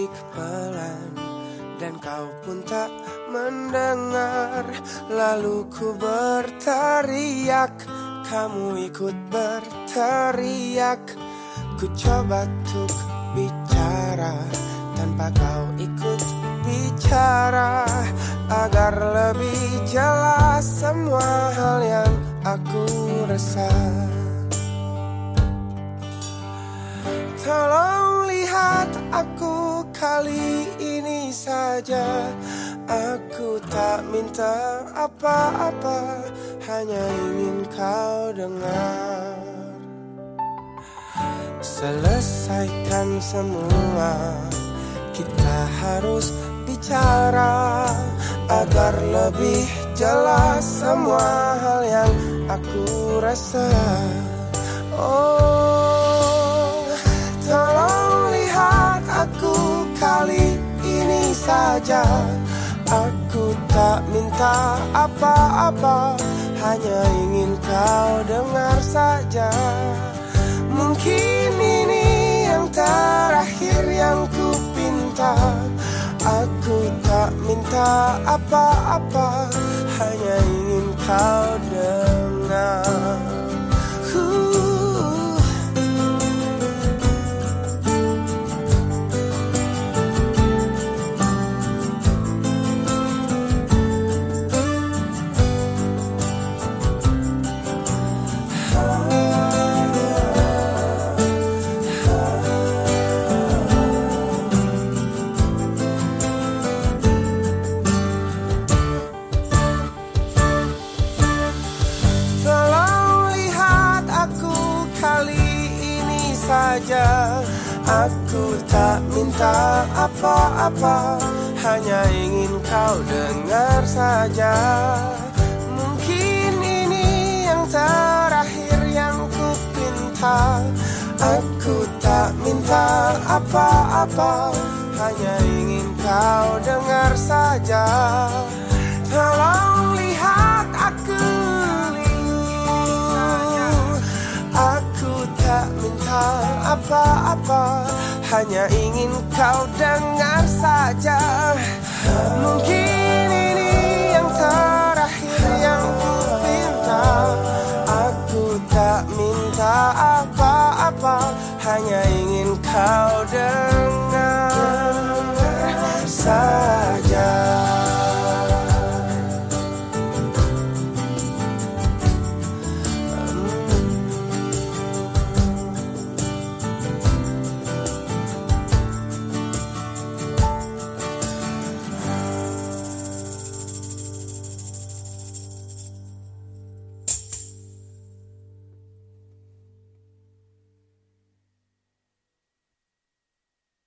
berbisik pelan Dan kau pun tak mendengar. Lalu ku berteriak Kamu ikut berteriak. Ku coba untuk bicara Tanpa kau ikut bicara Agar lebih jelas semua hal yang aku rasa aku kali ini saja Aku tak minta apa-apa Hanya ingin kau dengar. Selesaikan semua Kita harus bicara Agar lebih jelas semua hal yang aku rasa. Oh, saja. Aku tak minta apa-apa Hanya ingin kau dengar saja. Mungkin ini yang terakhir yang ku pinta. Aku tak minta apa-apa Hanya ingin kau saja. Aku tak minta apa-apa Hanya ingin kau dengar saja. Mungkin ini yang terakhir yang ku pinta Aku tak minta apa-apa Hanya ingin kau dengar saja. Tolong apa-apa. Hanya ingin kau dengar saja. Mungkin ini yang terakhir yang ku minta. Aku tak minta apa-apa. Hanya ingin kau dengar